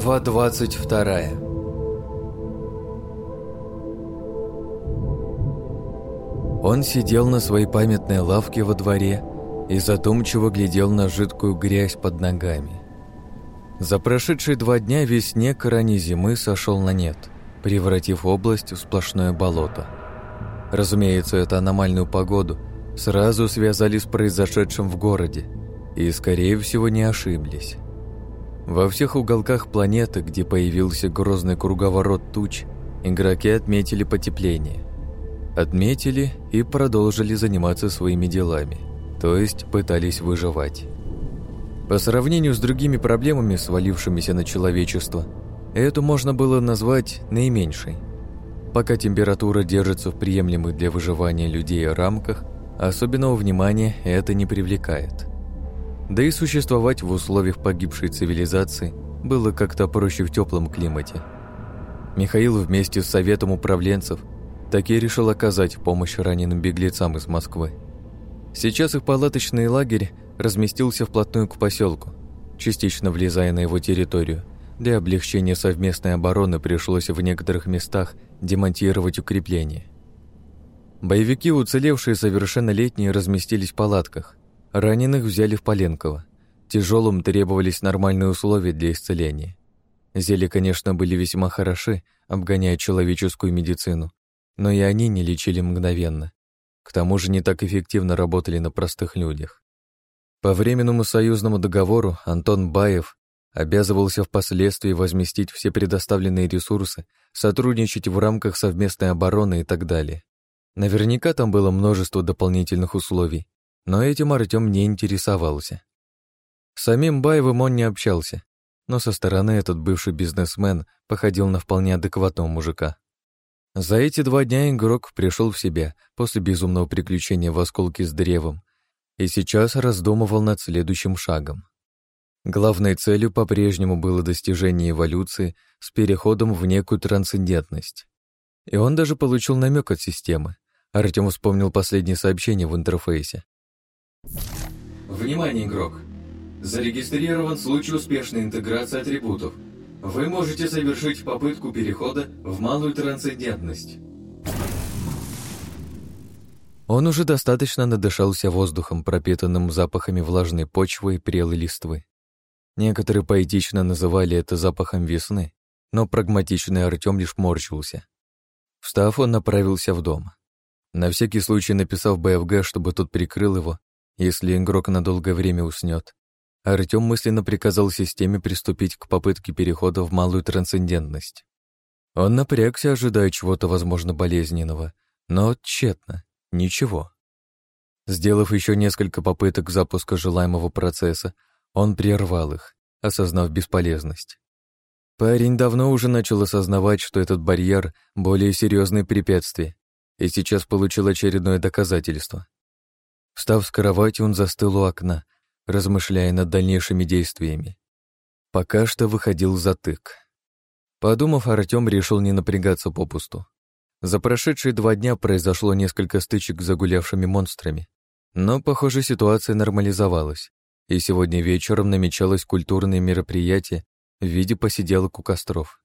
Глава 22 Он сидел на своей памятной лавке во дворе и задумчиво глядел на жидкую грязь под ногами. За прошедшие два дня весь снег ранней зимы сошел на нет, превратив область в сплошное болото. Разумеется, эту аномальную погоду сразу связали с произошедшим в городе и, скорее всего, не ошиблись. Во всех уголках планеты, где появился грозный круговорот туч, игроки отметили потепление. Отметили и продолжили заниматься своими делами, то есть пытались выживать. По сравнению с другими проблемами, свалившимися на человечество, эту можно было назвать наименьшей. Пока температура держится в приемлемых для выживания людей рамках, особенного внимания это не привлекает. Да и существовать в условиях погибшей цивилизации было как-то проще в теплом климате. Михаил вместе с советом управленцев таки решил оказать помощь раненым беглецам из Москвы. Сейчас их палаточный лагерь разместился вплотную к поселку, частично влезая на его территорию. Для облегчения совместной обороны пришлось в некоторых местах демонтировать укрепления. Боевики, уцелевшие совершеннолетние, разместились в палатках. Раненых взяли в Поленково. Тяжелым требовались нормальные условия для исцеления. Зелья, конечно, были весьма хороши, обгоняя человеческую медицину, но и они не лечили мгновенно. К тому же не так эффективно работали на простых людях. По временному союзному договору Антон Баев обязывался впоследствии возместить все предоставленные ресурсы, сотрудничать в рамках совместной обороны и так далее. Наверняка там было множество дополнительных условий, но этим Артем не интересовался. С самим Баевым он не общался, но со стороны этот бывший бизнесмен походил на вполне адекватного мужика. За эти два дня игрок пришел в себя после безумного приключения в осколке с древом и сейчас раздумывал над следующим шагом. Главной целью по-прежнему было достижение эволюции с переходом в некую трансцендентность. И он даже получил намек от системы. Артем вспомнил последнее сообщение в интерфейсе. Внимание, игрок! Зарегистрирован случай успешной интеграции атрибутов. Вы можете совершить попытку перехода в малую трансцендентность. Он уже достаточно надышался воздухом, пропитанным запахами влажной почвы и прелой листвы. Некоторые поэтично называли это запахом весны, но прагматичный Артем лишь морщился. Встав, он направился в дом. На всякий случай написав БФГ, чтобы тот прикрыл его, если игрок на долгое время уснет. Артем мысленно приказал системе приступить к попытке перехода в малую трансцендентность. Он напрягся, ожидая чего-то, возможно, болезненного, но тщетно, ничего. Сделав еще несколько попыток запуска желаемого процесса, он прервал их, осознав бесполезность. Парень давно уже начал осознавать, что этот барьер — более серьезное препятствие, и сейчас получил очередное доказательство. Встав с кровати, он застыл у окна, размышляя над дальнейшими действиями. Пока что выходил затык. Подумав, Артем решил не напрягаться попусту. За прошедшие два дня произошло несколько стычек с загулявшими монстрами, но, похоже, ситуация нормализовалась, и сегодня вечером намечалось культурное мероприятие в виде посиделок у костров.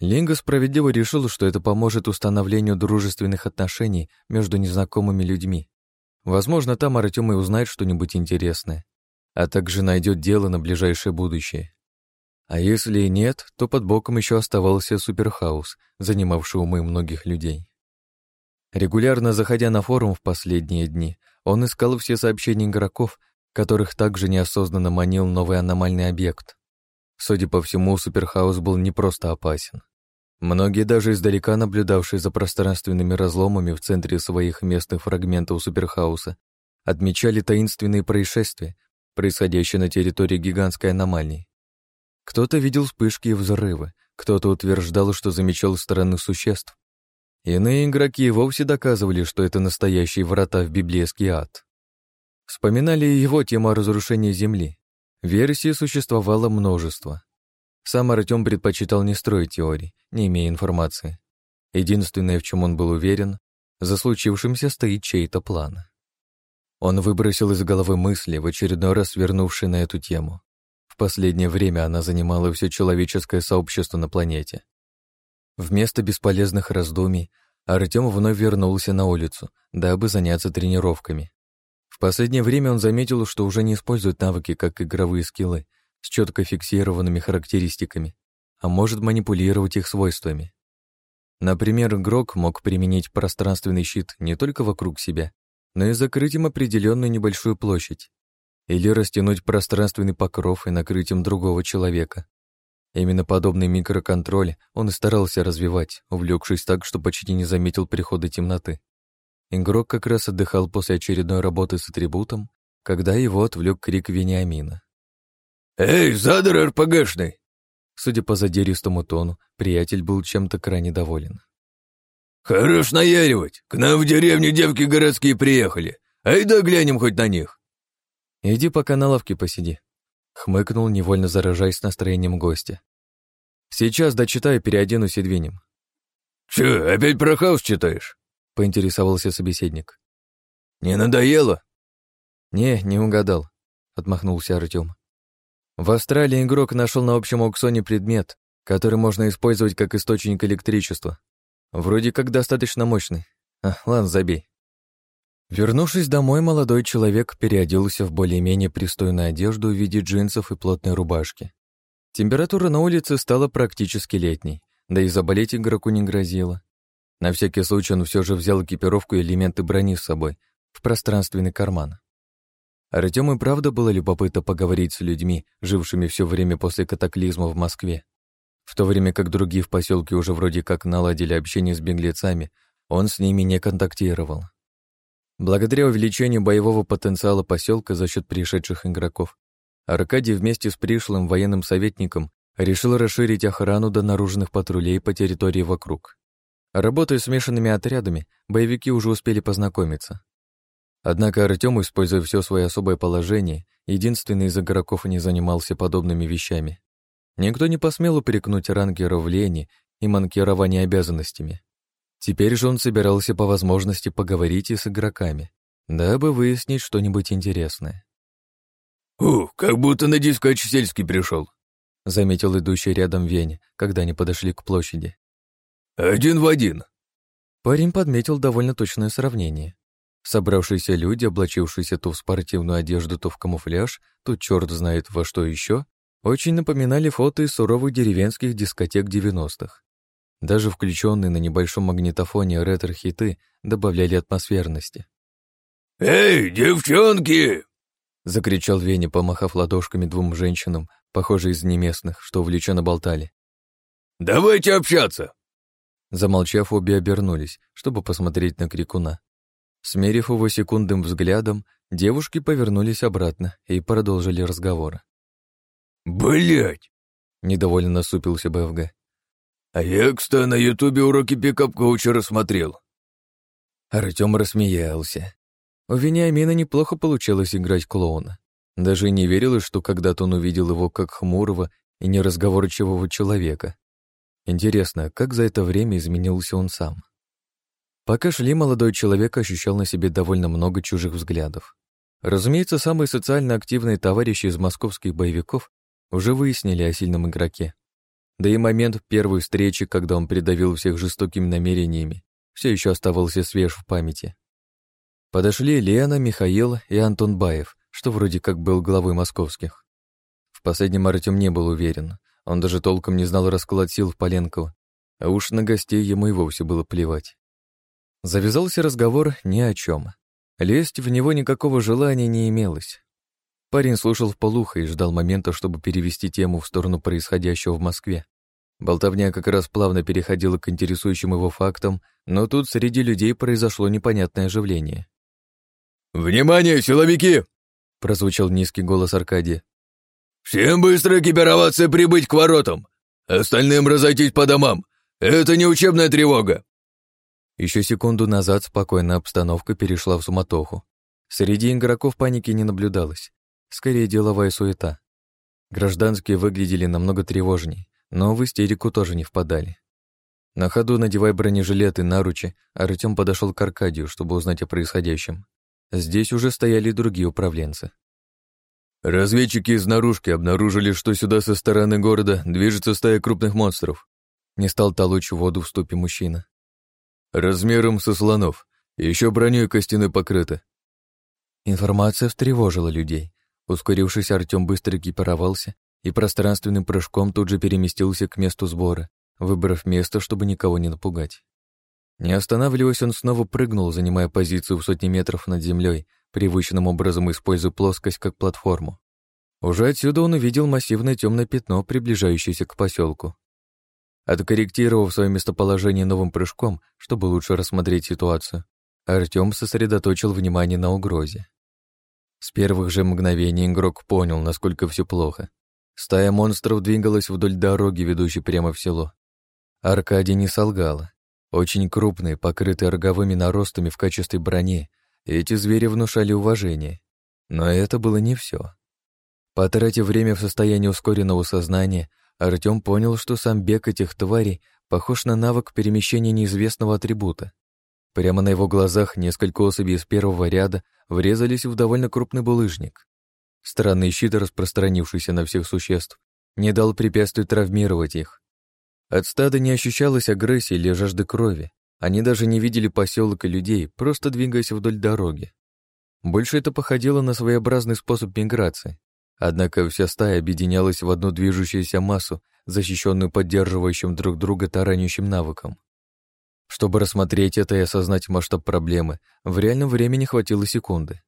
Линга справедливо решил, что это поможет установлению дружественных отношений между незнакомыми людьми. Возможно, там Артем и узнает что-нибудь интересное, а также найдет дело на ближайшее будущее. А если и нет, то под боком еще оставался суперхаус, занимавший умы многих людей. Регулярно заходя на форум в последние дни, он искал все сообщения игроков, которых также неосознанно манил новый аномальный объект. Судя по всему, суперхаус был не просто опасен. Многие, даже издалека наблюдавшие за пространственными разломами в центре своих местных фрагментов суперхауса, отмечали таинственные происшествия, происходящие на территории гигантской аномалии. Кто-то видел вспышки и взрывы, кто-то утверждал, что замечал странных существ. Иные игроки вовсе доказывали, что это настоящие врата в библейский ад. Вспоминали и его тему о разрушении Земли. Версий существовало множество. Сам Артем предпочитал не строить теорий, не имея информации. Единственное, в чем он был уверен, за случившимся стоит чей-то план. Он выбросил из головы мысли, в очередной раз вернувшие на эту тему. В последнее время она занимала все человеческое сообщество на планете. Вместо бесполезных раздумий Артем вновь вернулся на улицу, дабы заняться тренировками. В последнее время он заметил, что уже не использует навыки как игровые скиллы с четко фиксированными характеристиками, а может манипулировать их свойствами. Например, игрок мог применить пространственный щит не только вокруг себя, но и закрыть им определенную небольшую площадь, или растянуть пространственный покров и накрыть им другого человека. Именно подобный микроконтроль он и старался развивать, увлекшись так, что почти не заметил прихода темноты. Игрок как раз отдыхал после очередной работы с атрибутом, когда его отвлек крик Вениамина. «Эй, задор РПГшный!» Судя по задиристому тону, приятель был чем-то крайне доволен. «Хорош наяривать! К нам в деревню девки городские приехали! Ай да глянем хоть на них!» «Иди пока на лавке посиди», — хмыкнул, невольно заражаясь настроением гостя. «Сейчас дочитаю, переоденусь и двинем». «Чё, опять про хаос читаешь?» — поинтересовался собеседник. «Не надоело?» «Не, не угадал», — отмахнулся Артём. В Австралии игрок нашел на общем аукционе предмет, который можно использовать как источник электричества. Вроде как достаточно мощный. А, ладно, забей. Вернувшись домой, молодой человек переоделся в более-менее пристойную одежду в виде джинсов и плотной рубашки. Температура на улице стала практически летней, да и заболеть игроку не грозило. На всякий случай он все же взял экипировку и элементы брони с собой в пространственный карман. Артему и правда было любопытно поговорить с людьми, жившими все время после катаклизма в Москве. В то время как другие в поселке уже вроде как наладили общение с беглецами, он с ними не контактировал. Благодаря увеличению боевого потенциала поселка за счет пришедших игроков, Аркадий вместе с пришлым военным советником решил расширить охрану до наружных патрулей по территории вокруг. Работая смешанными отрядами, боевики уже успели познакомиться. Однако Артем, используя все свое особое положение, единственный из игроков не занимался подобными вещами. Никто не посмел упрекнуть рангера в лени и манкировании обязанностями. Теперь же он собирался по возможности поговорить и с игроками, дабы выяснить что-нибудь интересное. «Ух, как будто на дискач сельский пришел», — заметил идущий рядом Веня, когда они подошли к площади. «Один в один». Парень подметил довольно точное сравнение. Собравшиеся люди, облачившиеся то в спортивную одежду, то в камуфляж, то черт знает во что еще, очень напоминали фото из суровых деревенских дискотек 90-х. Даже включенные на небольшом магнитофоне ретро-хиты добавляли атмосферности. «Эй, девчонки!» — закричал Веня, помахав ладошками двум женщинам, похоже, из неместных, что увлеченно болтали. «Давайте общаться!» Замолчав, обе обернулись, чтобы посмотреть на крикуна. Смерив его секундным взглядом, девушки повернулись обратно и продолжили разговор. Блять! недовольно насупился БФГ. А я, кстати, на ютубе уроки пикап-коучера смотрел. Артем рассмеялся. У Вениамина неплохо получалось играть клоуна. Даже не верилось, что когда-то он увидел его как хмурого и неразговорчивого человека. Интересно, как за это время изменился он сам? Пока шли, молодой человек ощущал на себе довольно много чужих взглядов. Разумеется, самые социально активные товарищи из московских боевиков уже выяснили о сильном игроке. Да и момент первой встречи, когда он придавил всех жестокими намерениями, все еще оставался свеж в памяти. Подошли Лена, Михаил и Антон Баев, что вроде как был главой московских. В последнем Артем не был уверен, он даже толком не знал расклад сил в Поленково, а уж на гостей ему и вовсе было плевать. Завязался разговор ни о чем. Лезть в него никакого желания не имелось. Парень слушал в полухо и ждал момента, чтобы перевести тему в сторону происходящего в Москве. Болтовня как раз плавно переходила к интересующим его фактам, но тут среди людей произошло непонятное оживление. «Внимание, силовики!» — прозвучал низкий голос Аркадия. «Всем быстро экипироваться и прибыть к воротам! Остальным разойтись по домам! Это не учебная тревога!» Еще секунду назад спокойная обстановка перешла в суматоху. Среди игроков паники не наблюдалось. Скорее, деловая суета. Гражданские выглядели намного тревожней но в истерику тоже не впадали. На ходу, надевая бронежилет и наручи, Артем подошел к Аркадию, чтобы узнать о происходящем. Здесь уже стояли другие управленцы. Разведчики из наружки обнаружили, что сюда со стороны города движется стая крупных монстров. Не стал толочь воду в ступе мужчина. Размером со слонов. Еще броней костяной покрыто. Информация встревожила людей. Ускорившись, Артем быстро экипировался и пространственным прыжком тут же переместился к месту сбора, выбрав место, чтобы никого не напугать. Не останавливаясь, он снова прыгнул, занимая позицию в сотни метров над землей, привычным образом используя плоскость как платформу. Уже отсюда он увидел массивное темное пятно, приближающееся к поселку. Откорректировав свое местоположение новым прыжком, чтобы лучше рассмотреть ситуацию, Артем сосредоточил внимание на угрозе. С первых же мгновений игрок понял, насколько все плохо. Стая монстров двигалась вдоль дороги, ведущей прямо в село. Аркадий не солгала. Очень крупные, покрытые роговыми наростами в качестве брони, эти звери внушали уважение. Но это было не все. Потратив время в состоянии ускоренного сознания, Артем понял, что сам бег этих тварей похож на навык перемещения неизвестного атрибута. Прямо на его глазах несколько особей из первого ряда врезались в довольно крупный булыжник. Странный щит, распространившийся на всех существ, не дал препятствию травмировать их. От стада не ощущалось агрессии или жажды крови. Они даже не видели поселок и людей, просто двигаясь вдоль дороги. Больше это походило на своеобразный способ миграции. Однако вся стая объединялась в одну движущуюся массу, защищенную поддерживающим друг друга таранящим навыком. Чтобы рассмотреть это и осознать масштаб проблемы, в реальном времени хватило секунды.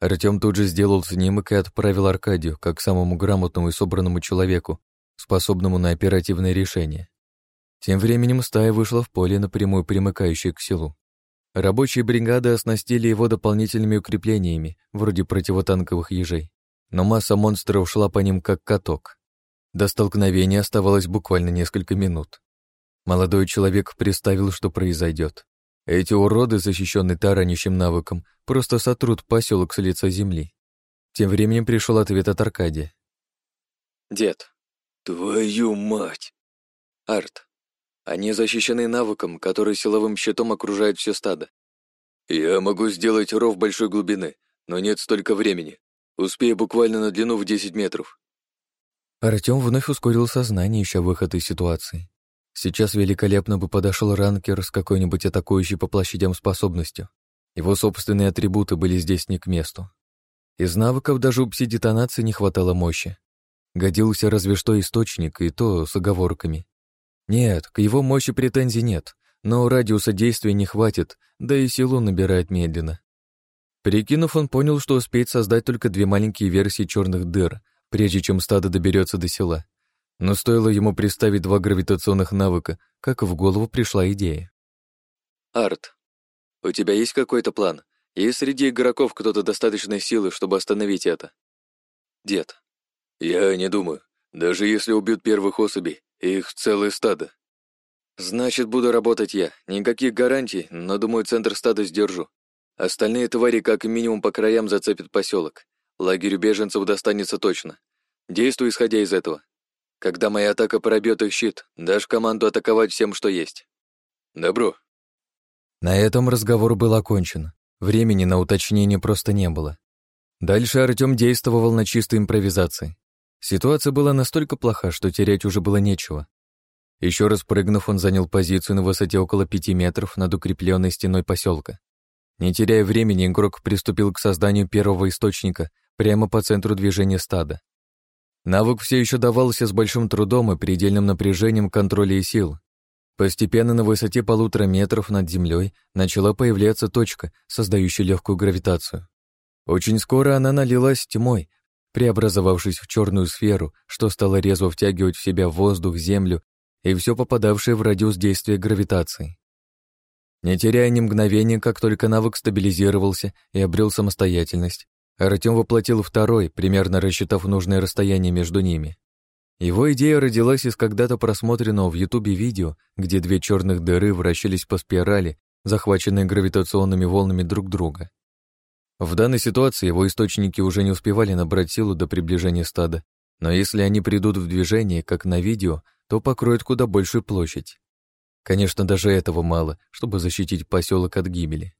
Артем тут же сделал снимок и отправил Аркадию, как самому грамотному и собранному человеку, способному на оперативное решение. Тем временем стая вышла в поле, напрямую примыкающее к селу. Рабочие бригады оснастили его дополнительными укреплениями, вроде противотанковых ежей, но масса монстров шла по ним как каток. До столкновения оставалось буквально несколько минут. Молодой человек представил, что произойдет. Эти уроды, защищенные таранящим навыком, просто сотрут поселок с лица земли. Тем временем пришел ответ от Аркадия. Дед. Твою мать! Арт. Они защищены навыком, который силовым щитом окружает все стадо. Я могу сделать ров большой глубины, но нет столько времени. Успею буквально на длину в 10 метров. Артем вновь ускорил сознание, ища выход из ситуации. Сейчас великолепно бы подошел ранкер с какой-нибудь атакующей по площадям способностью. Его собственные атрибуты были здесь не к месту. Из навыков даже у пси-детонации не хватало мощи. Годился разве что источник, и то с оговорками. Нет, к его мощи претензий нет, но радиуса действия не хватит, да и силу набирает медленно. Прикинув, он понял, что успеет создать только две маленькие версии черных дыр, прежде чем стадо доберется до села. Но стоило ему представить два гравитационных навыка, как в голову пришла идея. Арт, у тебя есть какой-то план? Есть среди игроков кто-то достаточной силы, чтобы остановить это? Дед. Я не думаю. Даже если убьют первых особей, их целое стадо. Значит, буду работать я. Никаких гарантий, но, думаю, центр стада сдержу. Остальные твари как минимум по краям зацепят поселок. Лагерю беженцев достанется точно. Действуй, исходя из этого. Когда моя атака пробьет их щит, дашь команду атаковать всем, что есть. Добро. На этом разговор был окончен. Времени на уточнение просто не было. Дальше Артем действовал на чистой импровизации. Ситуация была настолько плоха, что терять уже было нечего. Еще раз прыгнув, он занял позицию на высоте около пяти метров над укрепленной стеной поселка. Не теряя времени, игрок приступил к созданию первого источника прямо по центру движения стада. Навык все еще давался с большим трудом и предельным напряжением контроля и сил. Постепенно на высоте полутора метров над землей начала появляться точка, создающая легкую гравитацию. Очень скоро она налилась тьмой, преобразовавшись в черную сферу, что стало резво втягивать в себя воздух, землю и все попадавшее в радиус действия гравитации. Не теряя ни мгновения, как только навык стабилизировался и обрел самостоятельность, Артем воплотил второй, примерно рассчитав нужное расстояние между ними. Его идея родилась из когда-то просмотренного в Ютубе видео, где две черных дыры вращались по спирали, захваченные гравитационными волнами друг друга. В данной ситуации его источники уже не успевали набрать силу до приближения стада, но если они придут в движение, как на видео, то покроют куда большую площадь. Конечно, даже этого мало, чтобы защитить поселок от гибели.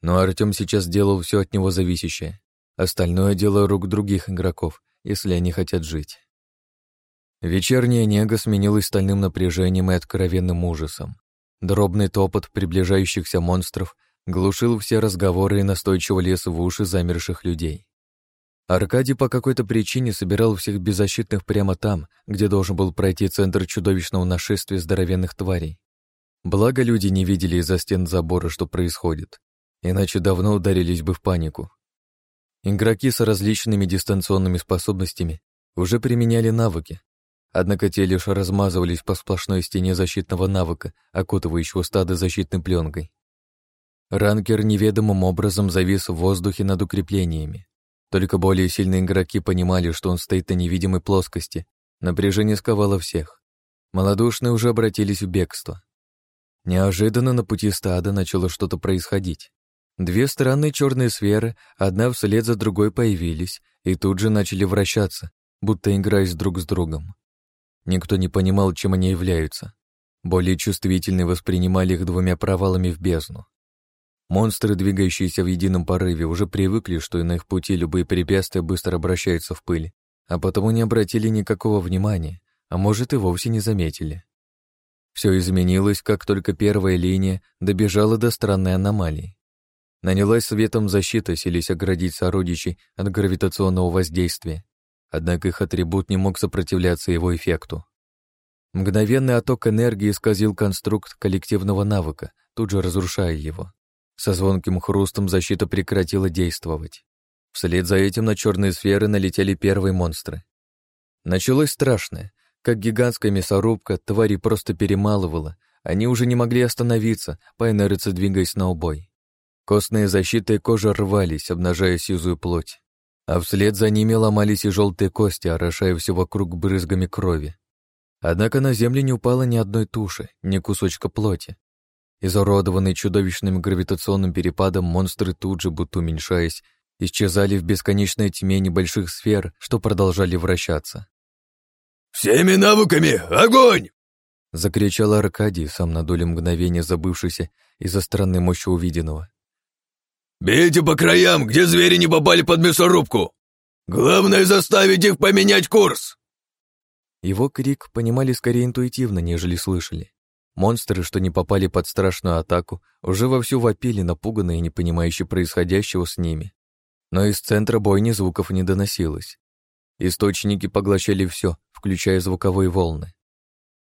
Но Артем сейчас делал все от него зависящее. Остальное дело рук других игроков, если они хотят жить. Вечерняя нега сменилась стальным напряжением и откровенным ужасом. Дробный топот приближающихся монстров глушил все разговоры и настойчиво лез в уши замерших людей. Аркадий по какой-то причине собирал всех беззащитных прямо там, где должен был пройти центр чудовищного нашествия здоровенных тварей. Благо люди не видели из-за стен забора, что происходит, иначе давно ударились бы в панику. Игроки с различными дистанционными способностями уже применяли навыки, однако те лишь размазывались по сплошной стене защитного навыка, окутывающего стадо защитной пленкой. Ранкер неведомым образом завис в воздухе над укреплениями. Только более сильные игроки понимали, что он стоит на невидимой плоскости. Напряжение сковало всех. Молодушные уже обратились в бегство. Неожиданно на пути стада начало что-то происходить. Две странные черные сферы, одна вслед за другой появились и тут же начали вращаться, будто играясь друг с другом. Никто не понимал, чем они являются. Более чувствительные воспринимали их двумя провалами в бездну. Монстры, двигающиеся в едином порыве, уже привыкли, что на их пути любые препятствия быстро обращаются в пыль, а потому не обратили никакого внимания, а может и вовсе не заметили. Все изменилось, как только первая линия добежала до странной аномалии. Нанялась светом защита, селись оградить сородичей от гравитационного воздействия, однако их атрибут не мог сопротивляться его эффекту. Мгновенный отток энергии исказил конструкт коллективного навыка, тут же разрушая его. Со звонким хрустом защита прекратила действовать. Вслед за этим на черные сферы налетели первые монстры. Началось страшное. Как гигантская мясорубка, твари просто перемалывала. Они уже не могли остановиться, по инерции двигаясь на убой. Костные защиты и кожа рвались, обнажая сизую плоть. А вслед за ними ломались и желтые кости, орошая все вокруг брызгами крови. Однако на землю не упало ни одной туши, ни кусочка плоти. Изуродованные чудовищным гравитационным перепадом, монстры тут же, будто уменьшаясь, исчезали в бесконечной тьме небольших сфер, что продолжали вращаться. «Всеми навыками! Огонь!» Закричал Аркадий, сам на долю мгновения забывшийся из-за странной мощи увиденного. «Бейте по краям, где звери не попали под мясорубку! Главное заставить их поменять курс!» Его крик понимали скорее интуитивно, нежели слышали. Монстры, что не попали под страшную атаку, уже вовсю вопили, напуганные и не понимающие происходящего с ними. Но из центра бойни звуков не доносилось. Источники поглощали все, включая звуковые волны.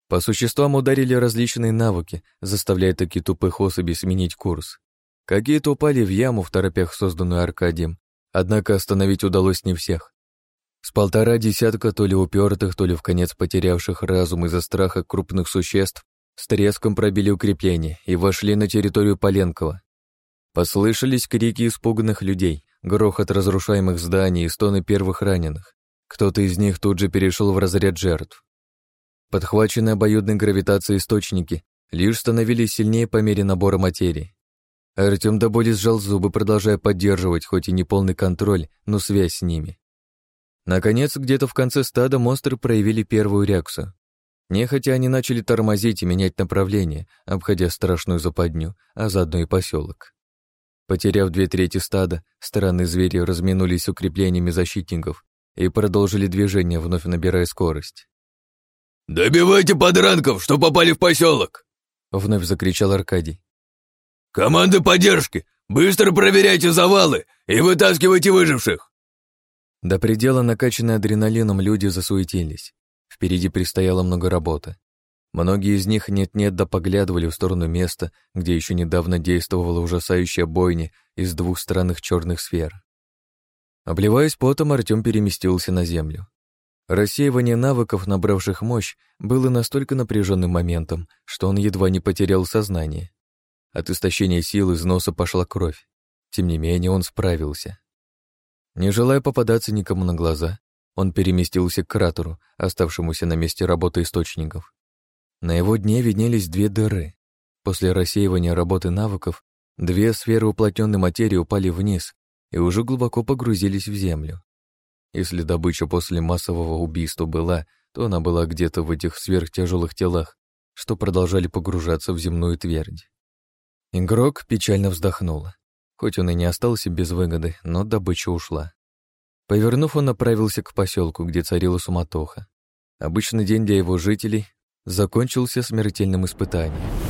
По существам ударили различные навыки, заставляя такие тупых особей сменить курс. Какие-то упали в яму в торопях, созданную Аркадием, однако остановить удалось не всех. С полтора десятка то ли упертых, то ли в конец потерявших разум из-за страха крупных существ с треском пробили укрепление и вошли на территорию Поленкова. Послышались крики испуганных людей, грохот разрушаемых зданий и стоны первых раненых. Кто-то из них тут же перешел в разряд жертв. Подхваченные обоюдной гравитацией источники лишь становились сильнее по мере набора материи. Артем до боли сжал зубы, продолжая поддерживать хоть и неполный контроль, но связь с ними. Наконец, где-то в конце стада монстры проявили первую реакцию. Нехотя они начали тормозить и менять направление, обходя страшную западню, а заодно и поселок. Потеряв две трети стада, странные звери разминулись укреплениями защитников и продолжили движение, вновь набирая скорость. «Добивайте подранков, что попали в поселок!» Вновь закричал Аркадий. «Команды поддержки! Быстро проверяйте завалы и вытаскивайте выживших!» До предела накачанные адреналином люди засуетились. Впереди предстояло много работы. Многие из них нет-нет да поглядывали в сторону места, где еще недавно действовала ужасающая бойня из двух странных черных сфер. Обливаясь потом, Артем переместился на землю. Рассеивание навыков, набравших мощь, было настолько напряженным моментом, что он едва не потерял сознание. От истощения сил из носа пошла кровь. Тем не менее, он справился. Не желая попадаться никому на глаза, он переместился к кратеру, оставшемуся на месте работы источников. На его дне виднелись две дыры. После рассеивания работы навыков две сферы уплотненной материи упали вниз и уже глубоко погрузились в землю. Если добыча после массового убийства была, то она была где-то в этих сверхтяжелых телах, что продолжали погружаться в земную твердь. Игрок печально вздохнула. Хоть он и не остался без выгоды, но добыча ушла. Повернув, он направился к поселку, где царила суматоха. Обычный день для его жителей закончился смертельным испытанием.